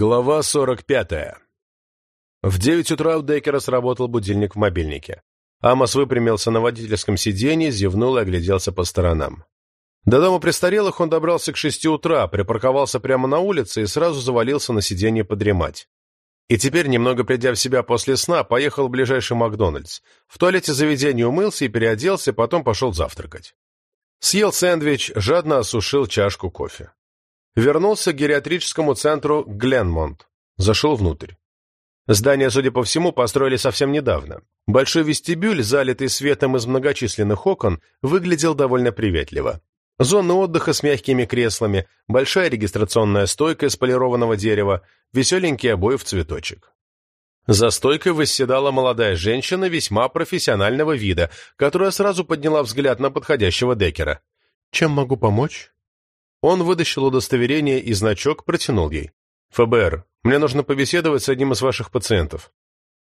Глава 45. В девять утра у Деккера сработал будильник в мобильнике. Амос выпрямился на водительском сиденье, зевнул и огляделся по сторонам. До дома престарелых он добрался к шести утра, припарковался прямо на улице и сразу завалился на сиденье подремать. И теперь, немного придя в себя после сна, поехал в ближайший Макдональдс. В туалете заведения умылся и переоделся, потом пошел завтракать. Съел сэндвич, жадно осушил чашку кофе. Вернулся к гериатрическому центру Гленмонт. Зашел внутрь. Здание, судя по всему, построили совсем недавно. Большой вестибюль, залитый светом из многочисленных окон, выглядел довольно приветливо. Зона отдыха с мягкими креслами, большая регистрационная стойка из полированного дерева, веселенький обои в цветочек. За стойкой восседала молодая женщина весьма профессионального вида, которая сразу подняла взгляд на подходящего Деккера. «Чем могу помочь?» Он вытащил удостоверение и значок, протянул ей. «ФБР, мне нужно побеседовать с одним из ваших пациентов».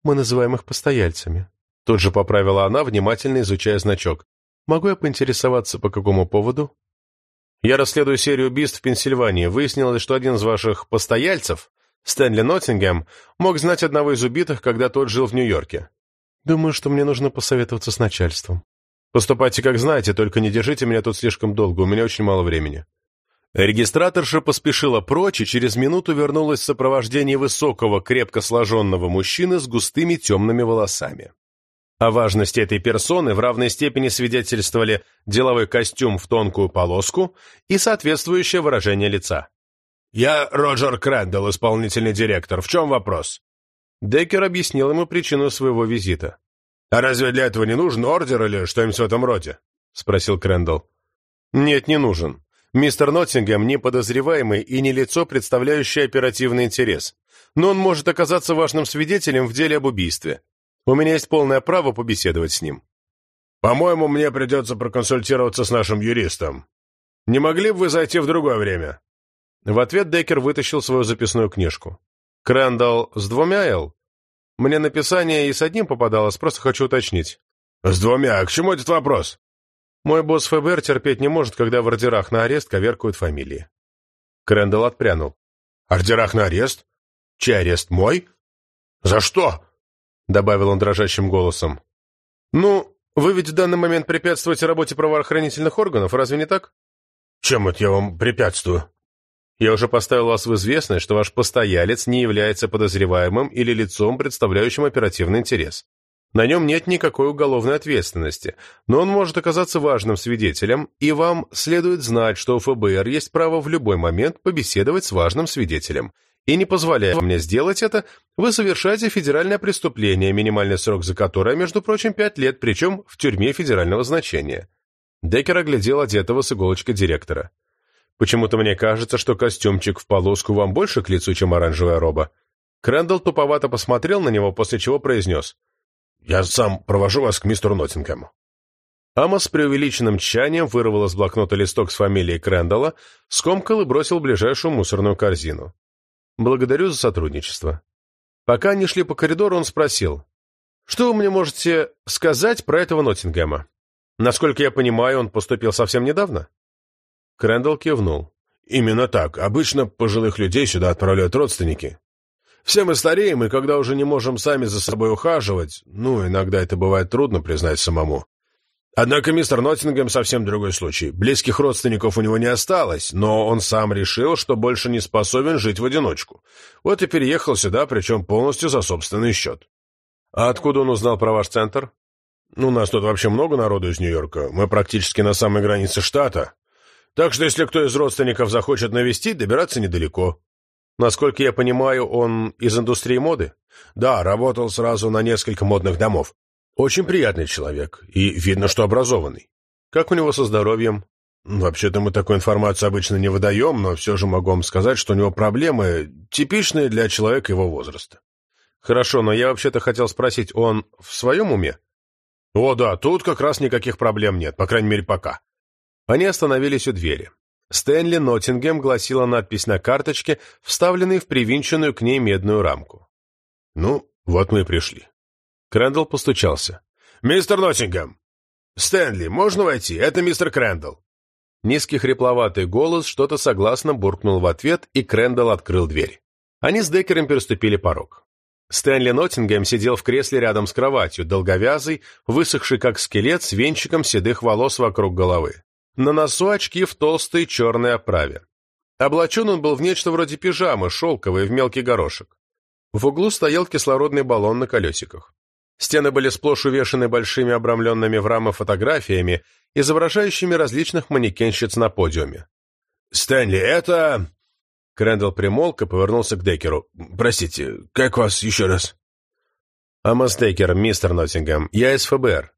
«Мы называем их постояльцами». Тут же поправила она, внимательно изучая значок. «Могу я поинтересоваться, по какому поводу?» «Я расследую серию убийств в Пенсильвании. Выяснилось, что один из ваших постояльцев, Стэнли Ноттингем, мог знать одного из убитых, когда тот жил в Нью-Йорке. Думаю, что мне нужно посоветоваться с начальством. Поступайте как знаете, только не держите меня тут слишком долго, у меня очень мало времени». Регистраторша поспешила прочь и через минуту вернулась в сопровождении высокого, крепко сложенного мужчины с густыми темными волосами. О важности этой персоны в равной степени свидетельствовали деловой костюм в тонкую полоску и соответствующее выражение лица. «Я Роджер Крэндалл, исполнительный директор. В чем вопрос?» Деккер объяснил ему причину своего визита. «А разве для этого не нужен ордер или что-нибудь в этом роде?» — спросил Крэндалл. «Нет, не нужен. Мистер Ноттингем не подозреваемый и не лицо, представляющее оперативный интерес. Но он может оказаться важным свидетелем в деле об убийстве. У меня есть полное право побеседовать с ним. По-моему, мне придется проконсультироваться с нашим юристом. Не могли бы вы зайти в другое время?» В ответ Деккер вытащил свою записную книжку. «Крэндалл с двумя «Л»?» Мне написание и с одним попадалось, просто хочу уточнить. «С двумя? А к чему этот вопрос?» Мой босс ФБР терпеть не может, когда в ордерах на арест коверкают фамилии. Крэндалл отпрянул. «Ордерах на арест? Чей арест, мой? За что?» Добавил он дрожащим голосом. «Ну, вы ведь в данный момент препятствуете работе правоохранительных органов, разве не так?» «Чем это я вам препятствую?» «Я уже поставил вас в известность, что ваш постоялец не является подозреваемым или лицом, представляющим оперативный интерес. На нем нет никакой уголовной ответственности, но он может оказаться важным свидетелем, и вам следует знать, что у ФБР есть право в любой момент побеседовать с важным свидетелем. И не позволяя мне сделать это, вы совершаете федеральное преступление, минимальный срок за которое, между прочим, пять лет, причем в тюрьме федерального значения. Деккер оглядел одетого с иголочкой директора. «Почему-то мне кажется, что костюмчик в полоску вам больше к лицу, чем оранжевая роба». Крэндалл туповато посмотрел на него, после чего произнес – я сам провожу вас к мистеру Ноттингему». Амос с преувеличенным тщанием вырвал из блокнота листок с фамилией Крэндалла, скомкал и бросил в ближайшую мусорную корзину. «Благодарю за сотрудничество». Пока они шли по коридору, он спросил, «Что вы мне можете сказать про этого Ноттингема? Насколько я понимаю, он поступил совсем недавно?» Крэндалл кивнул. «Именно так. Обычно пожилых людей сюда отправляют родственники. Все мы стареем, и когда уже не можем сами за собой ухаживать, ну, иногда это бывает трудно признать самому. Однако мистер Ноттингем совсем другой случай. Близких родственников у него не осталось, но он сам решил, что больше не способен жить в одиночку. Вот и переехал сюда, причем полностью за собственный счет. А откуда он узнал про ваш центр? Ну, у нас тут вообще много народу из Нью-Йорка. Мы практически на самой границе штата. Так что если кто из родственников захочет навестить, добираться недалеко. Насколько я понимаю, он из индустрии моды? Да, работал сразу на несколько модных домов. Очень приятный человек, и видно, что образованный. Как у него со здоровьем? Вообще-то мы такую информацию обычно не выдаем, но все же могу вам сказать, что у него проблемы, типичные для человека его возраста. Хорошо, но я вообще-то хотел спросить, он в своем уме? О да, тут как раз никаких проблем нет, по крайней мере пока. Они остановились у двери. Стэнли Ноттингем гласила надпись на карточке, вставленной в привинченную к ней медную рамку. «Ну, вот мы и пришли». Крэндалл постучался. «Мистер Ноттингем!» «Стэнли, можно войти? Это мистер Крэндалл». Низкий хрипловатый голос что-то согласно буркнул в ответ, и Крэндалл открыл дверь. Они с Деккером переступили порог. Стэнли Ноттингем сидел в кресле рядом с кроватью, долговязый, высохший как скелет, с венчиком седых волос вокруг головы. На носу очки в толстой черной оправе. Облачен он был в нечто вроде пижамы, шелковой, в мелкий горошек. В углу стоял кислородный баллон на колесиках. Стены были сплошь увешаны большими обрамленными в рамы фотографиями, изображающими различных манекенщиц на подиуме. «Стэнли, это...» Крэндалл примолк и повернулся к Деккеру. «Простите, как вас еще раз?» «Амос Деккер, мистер Ноттингем. Я из ФБР».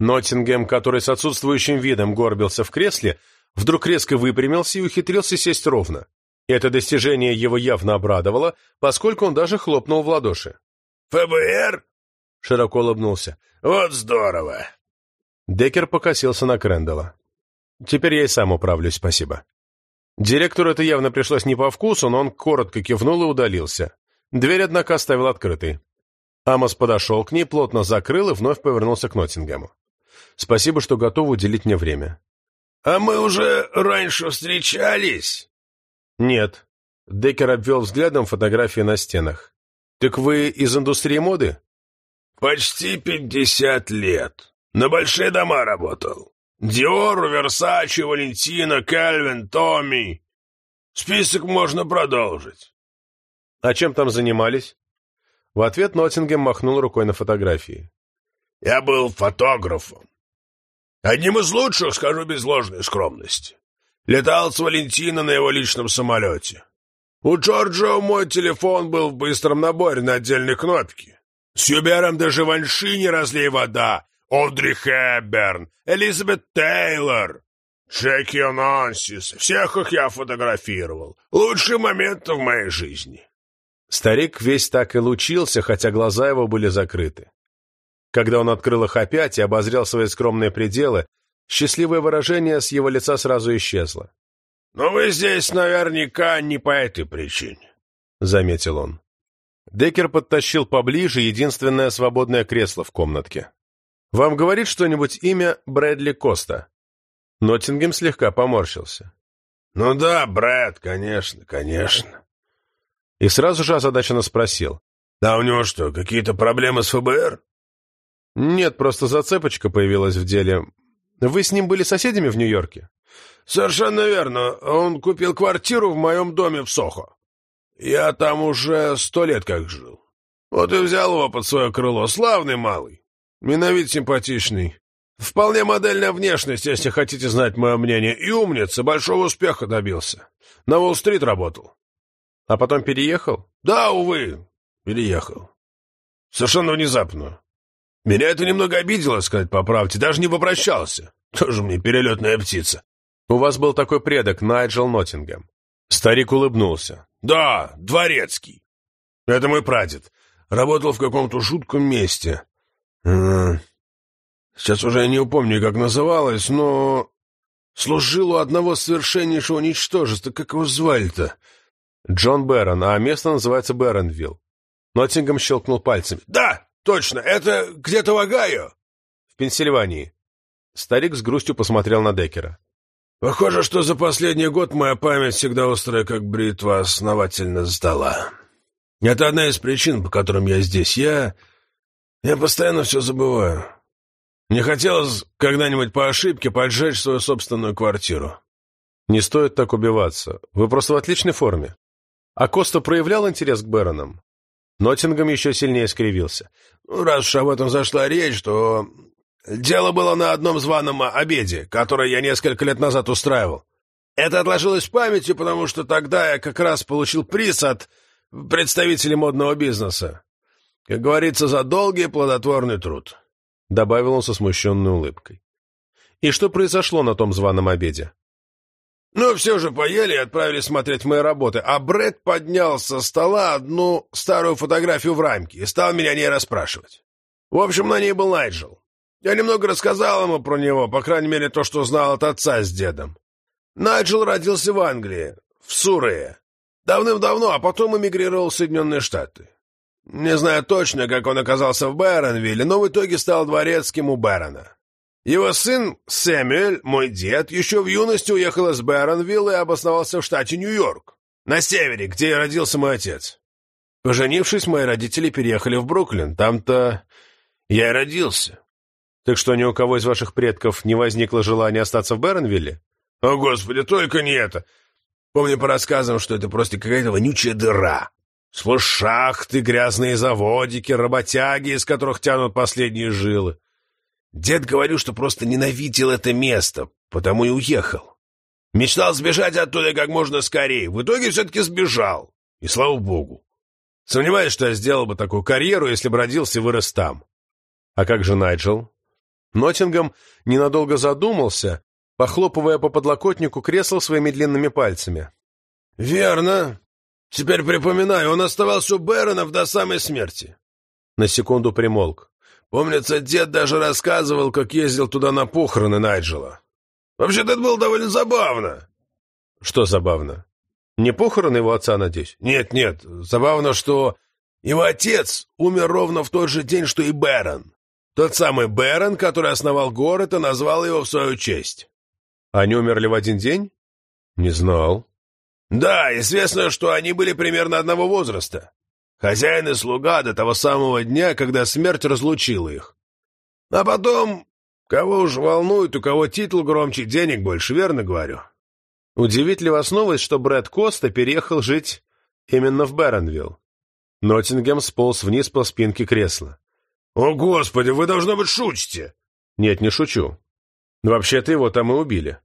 Ноттингем, который с отсутствующим видом горбился в кресле, вдруг резко выпрямился и ухитрился сесть ровно. Это достижение его явно обрадовало, поскольку он даже хлопнул в ладоши. «ФБР?» — широко улыбнулся. «Вот здорово!» Деккер покосился на Крэндалла. «Теперь я и сам управлюсь, спасибо». Директору это явно пришлось не по вкусу, но он коротко кивнул и удалился. Дверь, однако, оставил открытой. Амос подошел к ней, плотно закрыл и вновь повернулся к Ноттингему. «Спасибо, что готовы уделить мне время». «А мы уже раньше встречались?» «Нет». Деккер обвел взглядом фотографии на стенах. «Так вы из индустрии моды?» «Почти пятьдесят лет. На большие дома работал. Диор, Версачи, Валентина, Кальвин, Томми. Список можно продолжить. А чем там занимались? В ответ Ноттингем махнул рукой на фотографии. Я был фотографом. Одним из лучших, скажу без ложной скромности. Летал с Валентина на его личном самолете. У Джорджа мой телефон был в быстром наборе на отдельной кнопке. С Юбером даже ванши не разлей вода, Одри Хэбберн, Элизабет Тейлор, Джеки Онансис. Всех их я фотографировал. Лучшие моменты в моей жизни. Старик весь так и лучился, хотя глаза его были закрыты. Когда он открыл их опять и обозрел свои скромные пределы, счастливое выражение с его лица сразу исчезло. «Но вы здесь наверняка не по этой причине», — заметил он. Деккер подтащил поближе единственное свободное кресло в комнатке. «Вам говорит что-нибудь имя Брэдли Коста?» Ноттингем слегка поморщился. «Ну да, Брэд, конечно, конечно». И сразу же озадаченно спросил. «Да у него что, какие-то проблемы с ФБР?» «Нет, просто зацепочка появилась в деле. Вы с ним были соседями в Нью-Йорке?» «Совершенно верно. Он купил квартиру в моем доме в Сохо. Я там уже сто лет как жил. Вот и взял его под свое крыло. Славный малый. Миновид симпатичный. Вполне модельная внешность, если хотите знать мое мнение. И умница, большого успеха добился. На Уолл-стрит работал. А потом переехал? Да, увы, переехал. Совершенно внезапно. Меня это немного обидело, сказать по правде. Даже не попрощался. Тоже мне перелетная птица. У вас был такой предок, Найджел Ноттингем. Старик улыбнулся. Да, дворецкий. Это мой прадед. Работал в каком-то жутком месте. Сейчас уже я не упомню, как называлось, но... Служил у одного совершеннейшего ничтожества. Как его звали-то? Джон Бэрон, а место называется Бэронвилл. Ноттингем щелкнул пальцами. «Да, точно, это где-то в Огайо». «В Пенсильвании». Старик с грустью посмотрел на Деккера. «Похоже, что за последний год моя память всегда острая, как бритва, основательно сдала. Это одна из причин, по которым я здесь. Я я постоянно все забываю. Не хотелось когда-нибудь по ошибке поджечь свою собственную квартиру. Не стоит так убиваться. Вы просто в отличной форме. А Коста проявлял интерес к Бэронам? Ноттингем еще сильнее скривился. Ну, раз уж об этом зашла речь, то... Дело было на одном званом обеде, который я несколько лет назад устраивал. Это отложилось в памяти, потому что тогда я как раз получил приз от представителей модного бизнеса. Как говорится, за долгий плодотворный труд», — добавил он со смущенной улыбкой. «И что произошло на том званом обеде?» «Ну, все же поели и отправились смотреть мои работы, а Брэд поднял со стола одну старую фотографию в рамке и стал меня о ней расспрашивать. В общем, на ней был Найджел. Я немного рассказал ему про него, по крайней мере, то, что знал от отца с дедом. Найджел родился в Англии, в Сурее, давным-давно, а потом эмигрировал в Соединенные Штаты. Не знаю точно, как он оказался в Бэронвилле, но в итоге стал дворецким у Бэрона. Его сын Сэмюэль, мой дед, еще в юности уехал из Бэронвилла и обосновался в штате Нью-Йорк. на севере, где и родился мой отец. Поженившись, мои родители переехали в Бруклин. Там-то я и родился. Так что ни у кого из ваших предков не возникло желания остаться в Бернвилле? О, Господи, только не это. Помню по рассказам, что это просто какая-то вонючая дыра. Сплошь шахты, грязные заводики, работяги, из которых тянут последние жилы. Дед говорил, что просто ненавидел это место, потому и уехал. Мечтал сбежать оттуда как можно скорее. В итоге все-таки сбежал. И слава богу. Сомневаюсь, что я сделал бы такую карьеру, если бы родился и вырос там. А как же Найджел? Ноттингем ненадолго задумался, похлопывая по подлокотнику кресла своими длинными пальцами. «Верно. Теперь припоминаю, он оставался у Бэронов до самой смерти». На секунду примолк. Помнится, дед даже рассказывал, как ездил туда на похороны Найджела. Вообще-то это было довольно забавно. Что забавно? Не похороны его отца, надеюсь? Нет, нет. Забавно, что его отец умер ровно в тот же день, что и Бэрон. Тот самый Бэрон, который основал город и назвал его в свою честь. Они умерли в один день? Не знал. Да, известно, что они были примерно одного возраста. Хозяин и слуга до того самого дня, когда смерть разлучила их. А потом, кого уж волнует, у кого титул громче, денег больше, верно говорю? Удивит ли вас новость, что Брэд Коста переехал жить именно в Бэронвилл? Ноттингем сполз вниз по спинке кресла. «О, Господи, вы, должно быть, шутите!» «Нет, не шучу. Вообще-то его там и убили».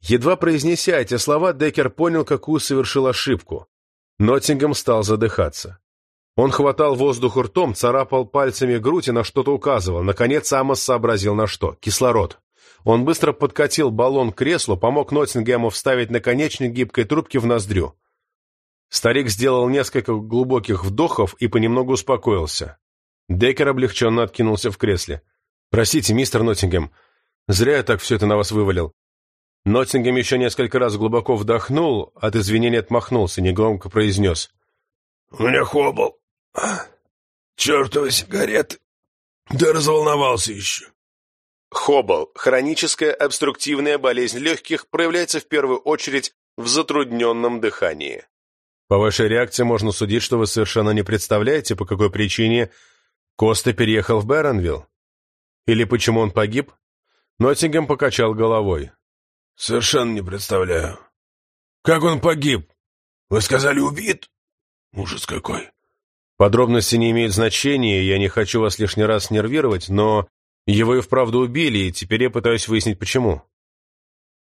Едва произнеся эти слова, Деккер понял, какую совершил ошибку. Ноттингем стал задыхаться. Он хватал воздух ртом, царапал пальцами грудь и на что-то указывал. Наконец Амос сообразил на что. Кислород. Он быстро подкатил баллон к креслу, помог Ноттингему вставить наконечник гибкой трубки в ноздрю. Старик сделал несколько глубоких вдохов и понемногу успокоился. Деккер облегченно откинулся в кресле. «Простите, мистер Ноттингем, зря я так все это на вас вывалил». Ноттингем еще несколько раз глубоко вдохнул, от извинения отмахнулся, негромко произнес. «У меня хобл. Чертовы сигареты. Да разволновался еще». Хобл – хроническая обструктивная болезнь легких, проявляется в первую очередь в затрудненном дыхании. По вашей реакции можно судить, что вы совершенно не представляете, по какой причине Коста переехал в Бэронвилл. Или почему он погиб? Ноттингем покачал головой. «Совершенно не представляю. Как он погиб? Вы сказали, убит? Ужас какой!» Подробности не имеют значения, я не хочу вас лишний раз нервировать, но его и вправду убили, и теперь я пытаюсь выяснить, почему.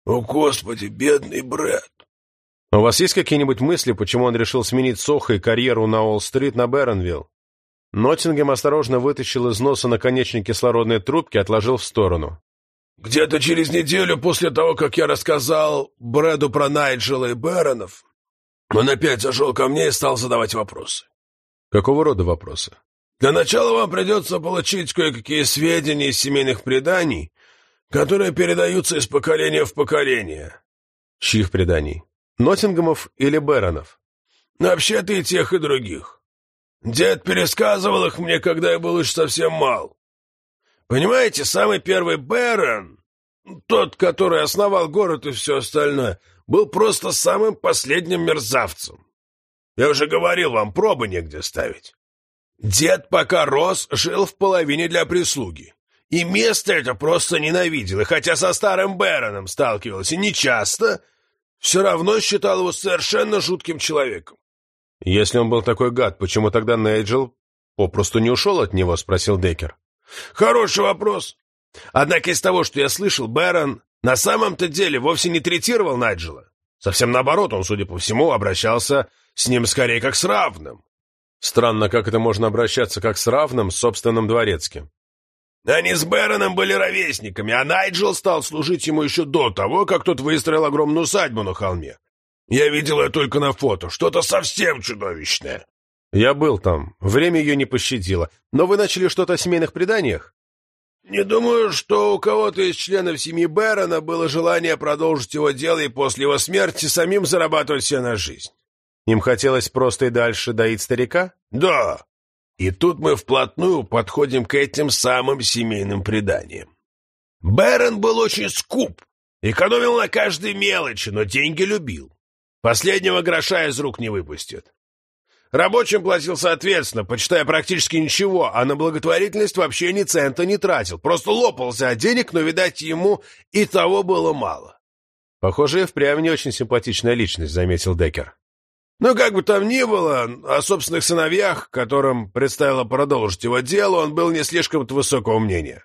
О, Господи, бедный Брэд! У вас есть какие-нибудь мысли, почему он решил сменить Сохо и карьеру на Уолл-стрит на Бэронвилл? Ноттингем осторожно вытащил из носа наконечник кислородной трубки и отложил в сторону. «Где-то через неделю после того, как я рассказал Брэду про Найджела и Бэронов, он опять зашел ко мне и стал задавать вопросы». «Какого рода вопросы?» Для начала вам придется получить кое-какие сведения из семейных преданий, которые передаются из поколения в поколение. Чьих преданий? Ноттингемов или Бэронов? Вообще-то и тех, и других. Дед пересказывал их мне, когда я был еще совсем мал. Понимаете, самый первый Бэрон, тот, который основал город и все остальное, был просто самым последним мерзавцем. Я уже говорил вам, пробы негде ставить. Дед, пока рос, жил в половине для прислуги. И место это просто ненавидел, и хотя со старым Бэроном сталкивался нечасто, все равно считал его совершенно жутким человеком. «Если он был такой гад, почему тогда Нейджел попросту не ушел от него?» — спросил Деккер. «Хороший вопрос. Однако из того, что я слышал, Бэрон на самом-то деле вовсе не третировал Найджела. Совсем наоборот, он, судя по всему, обращался с ним скорее как с равным. Странно, как это можно обращаться как с равным с собственным дворецким. Они с Бэроном были ровесниками, а Найджел стал служить ему еще до того, как тот выстроил огромную усадьбу на холме. Я видел ее только на фото. Что-то совсем чудовищное. Я был там. Время ее не пощадило. Но вы начали что-то о семейных преданиях? Не думаю, что у кого-то из членов семьи Бэрона было желание продолжить его дело и после его смерти самим зарабатывать себе на жизнь. Им хотелось просто и дальше доить старика? Да. И тут мы вплотную подходим к этим самым семейным преданиям. Бэрон был очень скуп, экономил на каждой мелочи, но деньги любил. Последнего гроша из рук не выпустит. Рабочим платил соответственно, почитая практически ничего, а на благотворительность вообще ни цента не тратил. Просто лопался от денег, но, видать, ему и того было мало. Похоже, и впрямь не очень симпатичная личность, заметил Деккер. Но как бы там ни было, о собственных сыновьях, которым предстояло продолжить его дело, он был не слишком-то высокого мнения.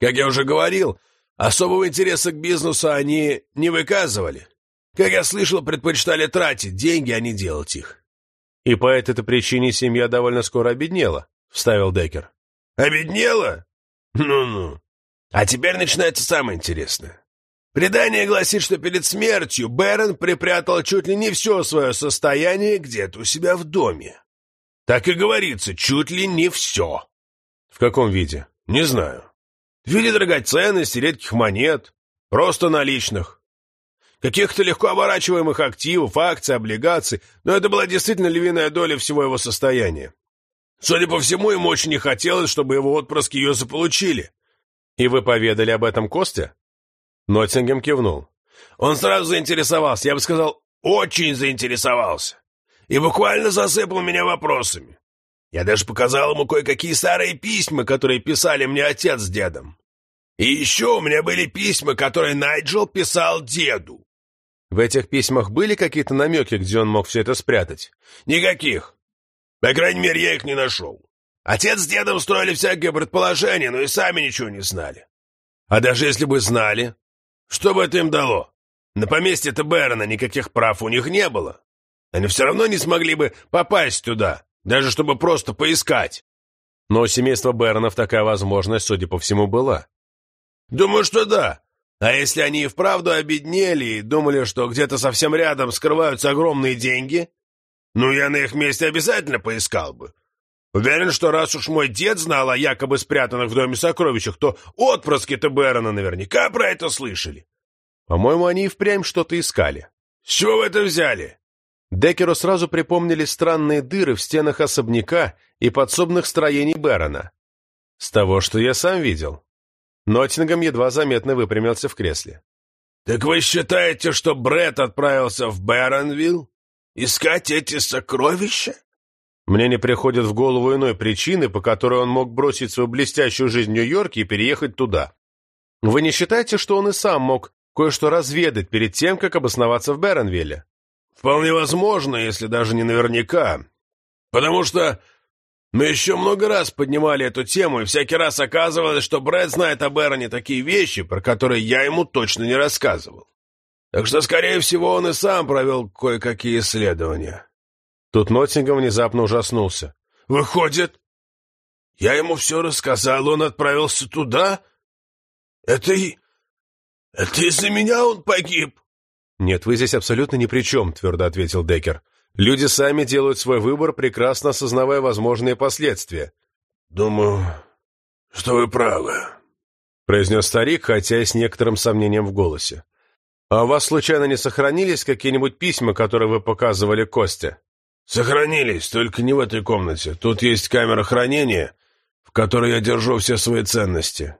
Как я уже говорил, особого интереса к бизнесу они не выказывали. Как я слышал, предпочитали тратить деньги, а не делать их. «И по этой-то причине семья довольно скоро обеднела», — вставил Деккер. «Обеднела? Ну-ну. А теперь начинается самое интересное. Предание гласит, что перед смертью Бэрон припрятал чуть ли не все свое состояние где-то у себя в доме. Так и говорится, чуть ли не все. В каком виде? Не знаю. В виде драгоценностей, редких монет, просто наличных каких-то легко оборачиваемых активов, акций, облигаций, но это была действительно львиная доля всего его состояния. Судя по всему, ему очень не хотелось, чтобы его отпрыски ее заполучили. «И вы поведали об этом Косте?» Ноттингем кивнул. Он сразу заинтересовался, я бы сказал, очень заинтересовался. И буквально засыпал меня вопросами. Я даже показал ему кое-какие старые письма, которые писали мне отец с дедом. И еще у меня были письма, которые Найджел писал деду. В этих письмах были какие-то намеки, где он мог все это спрятать? Никаких. По крайней мере, я их не нашел. Отец с дедом строили всякие предположения, но и сами ничего не знали. А даже если бы знали, что бы это им дало? На поместье-то Бэрона никаких прав у них не было. Они все равно не смогли бы попасть туда, даже чтобы просто поискать. Но у семейства Бэронов такая возможность, судя по всему, была. Думаю, что да. А если они и вправду обеднели и думали, что где-то совсем рядом скрываются огромные деньги, ну, я на их месте обязательно поискал бы. Уверен, что раз уж мой дед знал о якобы спрятанных в доме сокровищах, то отпрыски-то Бэрона наверняка про это слышали. По-моему, они и впрямь что-то искали. С чего вы это взяли? Деккеру сразу припомнили странные дыры в стенах особняка и подсобных строений Бэрона. С того, что я сам видел. Ноттингем едва заметно выпрямился в кресле. «Так вы считаете, что Бред отправился в Бэронвилл? Искать эти сокровища?» Мне не приходит в голову иной причины, по которой он мог бросить свою блестящую жизнь в Нью-Йорке и переехать туда. Вы не считаете, что он и сам мог кое-что разведать перед тем, как обосноваться в Бэронвилле? Вполне возможно, если даже не наверняка. Потому что мы еще много раз поднимали эту тему, и всякий раз оказывалось, что Брэд знает об Эроне такие вещи, про которые я ему точно не рассказывал. Так что, скорее всего, он и сам провел кое-какие исследования. Тут Ноттингем внезапно ужаснулся. «Выходит, я ему все рассказал, он отправился туда? Это и... это из-за меня он погиб?» «Нет, вы здесь абсолютно ни при чем», — твердо ответил Деккер. Люди сами делают свой выбор, прекрасно осознавая возможные последствия. «Думаю, что вы правы», — произнес старик, хотя и с некоторым сомнением в голосе. «А у вас случайно не сохранились какие-нибудь письма, которые вы показывали Косте?» «Сохранились, только не в этой комнате. Тут есть камера хранения, в которой я держу все свои ценности.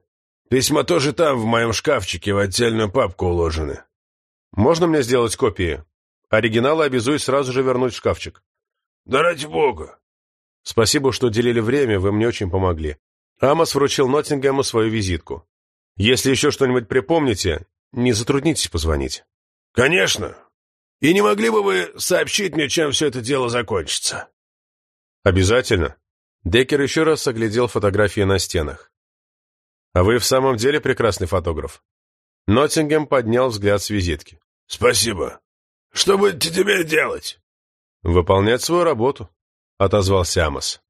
Письма тоже там, в моем шкафчике, в отдельную папку уложены». «Можно мне сделать копии?» Оригиналы обязуюсь сразу же вернуть в шкафчик. Да ради бога. Спасибо, что уделили время, вы мне очень помогли. Амос вручил Ноттингему свою визитку. Если еще что-нибудь припомните, не затруднитесь позвонить. Конечно. И не могли бы вы сообщить мне, чем все это дело закончится? Обязательно. Деккер еще раз оглядел фотографии на стенах. А вы в самом деле прекрасный фотограф. Ноттингем поднял взгляд с визитки. Спасибо. Что будете теперь делать?» «Выполнять свою работу», — отозвался Амос.